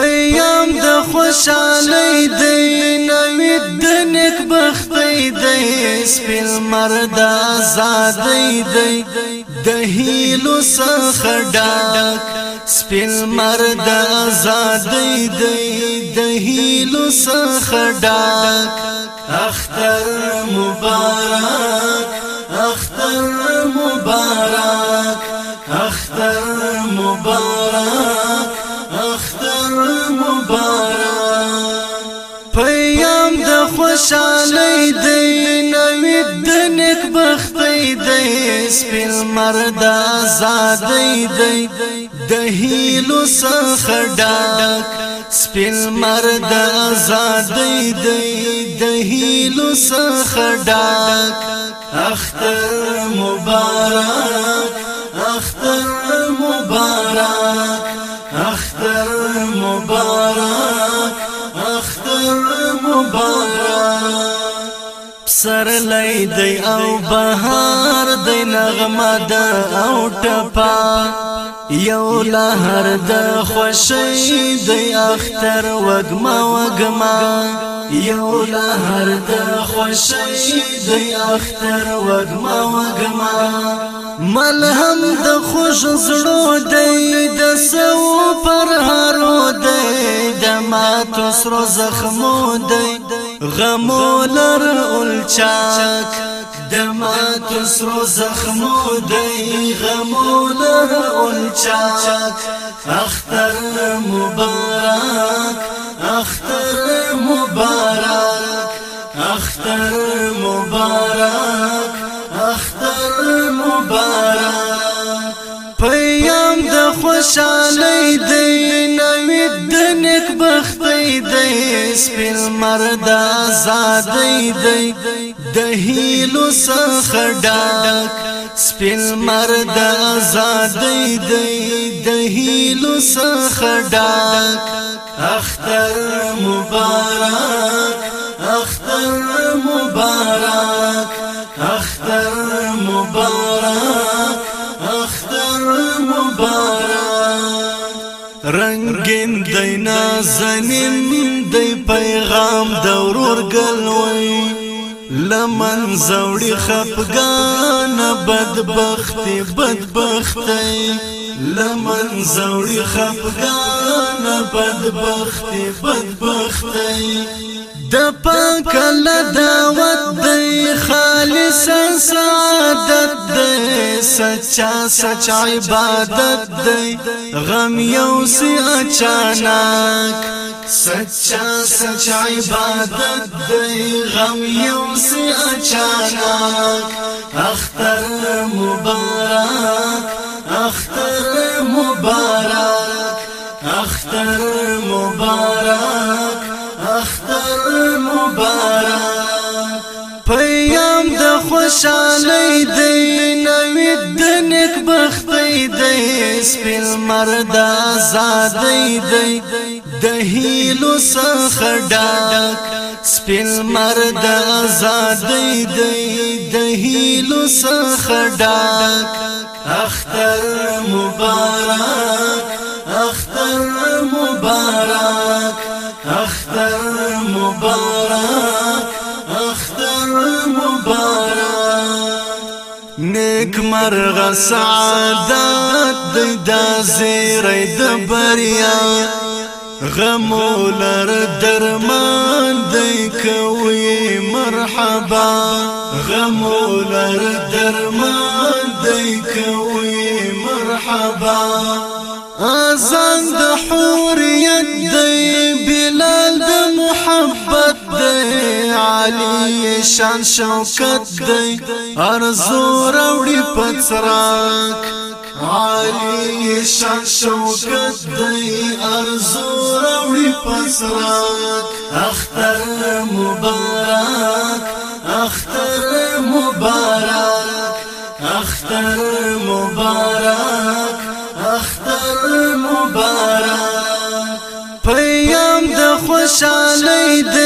پیام د خوشالۍ دی نوید د نیک بختۍ دی سپین مرد آزادۍ دی د هیلو څخه ډاک سپین مرد آزادۍ دی د هیلو څخه ډاک اختر مبارک اختر مبارک پیام د خوشالۍ دی نوید د نیک بختۍ دی سپین مرد آزادۍ دی د هیلو څخه ډاک سپین مرد آزادۍ دی د هیلو څخه ډاک اختر مبارک اختر مبارک اختر مبارک اختر مبارک سر لیدی او بهار دی نغمه ده او ټپا یو لهر د خوشی د اختر وګما وګما یو لهر د خوشی د اختر وګما وګما ملهم د خوش زړو دی د سو پر هارو دی د ماتو سر زخمو دی غمو لر الچاک دما تسرو زخمو دی غمونه اولچاک اختر مبارک اختر مبارک اختر مبارک اختر مبارک پیام د خوشالۍ دی دی دی سپین مرد آزادی دی د هیلو څخه ډاک سپین مرد آزادی دی د هیلو څخه ډاک اختر مبارک اختر مبارک اختر مبارک اختر مبارک رنگ رنگین دی نازنین دی پیغام دورور گلوی لمن زوڑی خفگان بدبختی بدبختی لمن زوڑی خفگان بدبختی بدبختی د پاک الله دعوت دی خان سر سعادت دی سچا سچ عبادت دی غم یو سی اچانک سچا سچ عبادت دی غم یو سی اچانک اختر مبارک اختر مبارک اختر مبارک اختر مبارک خوشالی دی نوید دنک بختی دی سپیل مرد آزادی دی دهیلو سخداک سپیل مرد آزادی دی دهیلو سخداک اختر مبارک اختر مبارک اختر مبارک اختر مبارک نیک مرغ سعادت دی دا زیری د بریا غمول ر درمان دی کوي مرحبا غمول ر علی شان شوکت دی ارزو روڑی پتراک علی شان شوکت دی ارزو روڑی پتراک اختر مبارک اختر مبارک اختر مبارک اختر مبارک پیام د خوشالۍ دی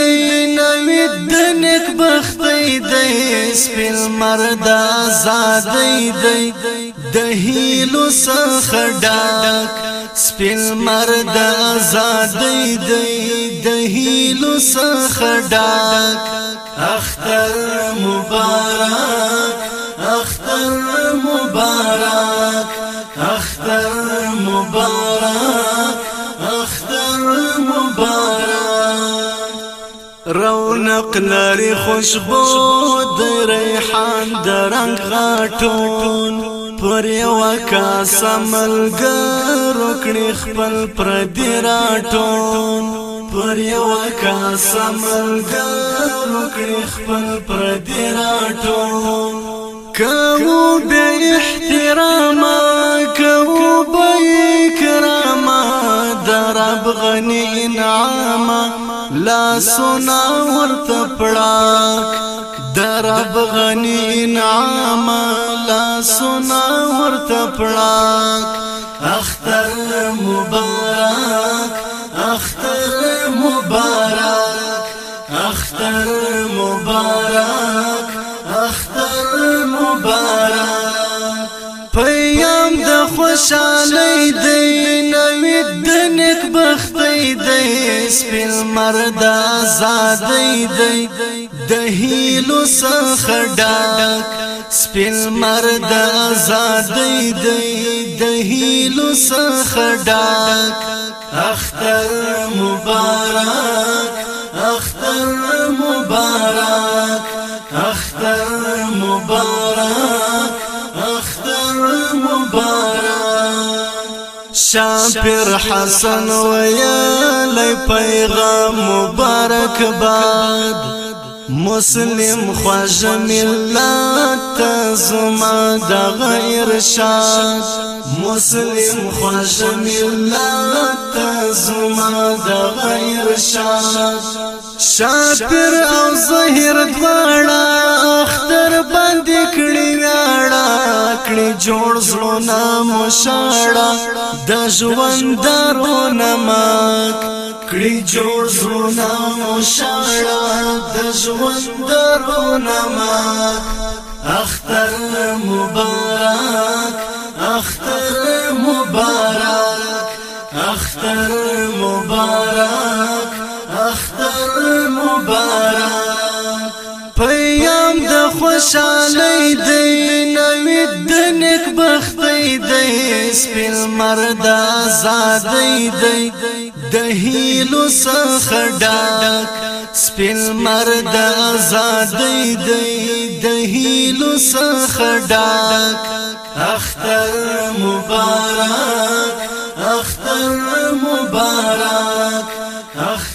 دی دی سپیل مرد آزادی دی دهیلو سخداک سپیل مرد آزادی دی دهیلو سخداک اختر مبارک اختر مبارک رونق لري خوشبو د ریحان د رنگ غاټون پر وکا سملګر وکړي خپل پر دی راټون پر وکا سملګر وکړي خپل پر دی راټون کوو به احترام کوو به کرامه درب غنی لا سنا ورته پړاک درب غنی نام لا سنا ورته پړاک اختر مبارک اختر مبارک اختر مبارک اختر مبارک پیام د خوشالۍ دی نوید د نیک بخت دی دی سپیل مرد آزادی دی دهیلو سخڑاک سپیل مرد آزادی دی دهیلو سخڑاک اختر مبارک اختر مبارک اختر مبارک شام پیر حسن ویلی پیغام مبارک باد مسلم خوش ملت تزما دغا ارشاد مسلم خوش ملت تزما دغا ارشاد شاپر او ظهیر جوړ زړونه مشاړه د ژوند درو نمک کړي جوړ زړونه مشاړه د ژوند درو نمک اختر مبارک اختر مبارک اختر مبارک اختر مبارک پیام د خوشالۍ د سپیل مردا زادې دی د هیلو څخه ډاک سپیل مردا زادې دی د هیلو څخه ډاک اختر مبارک اختر مبارک اختر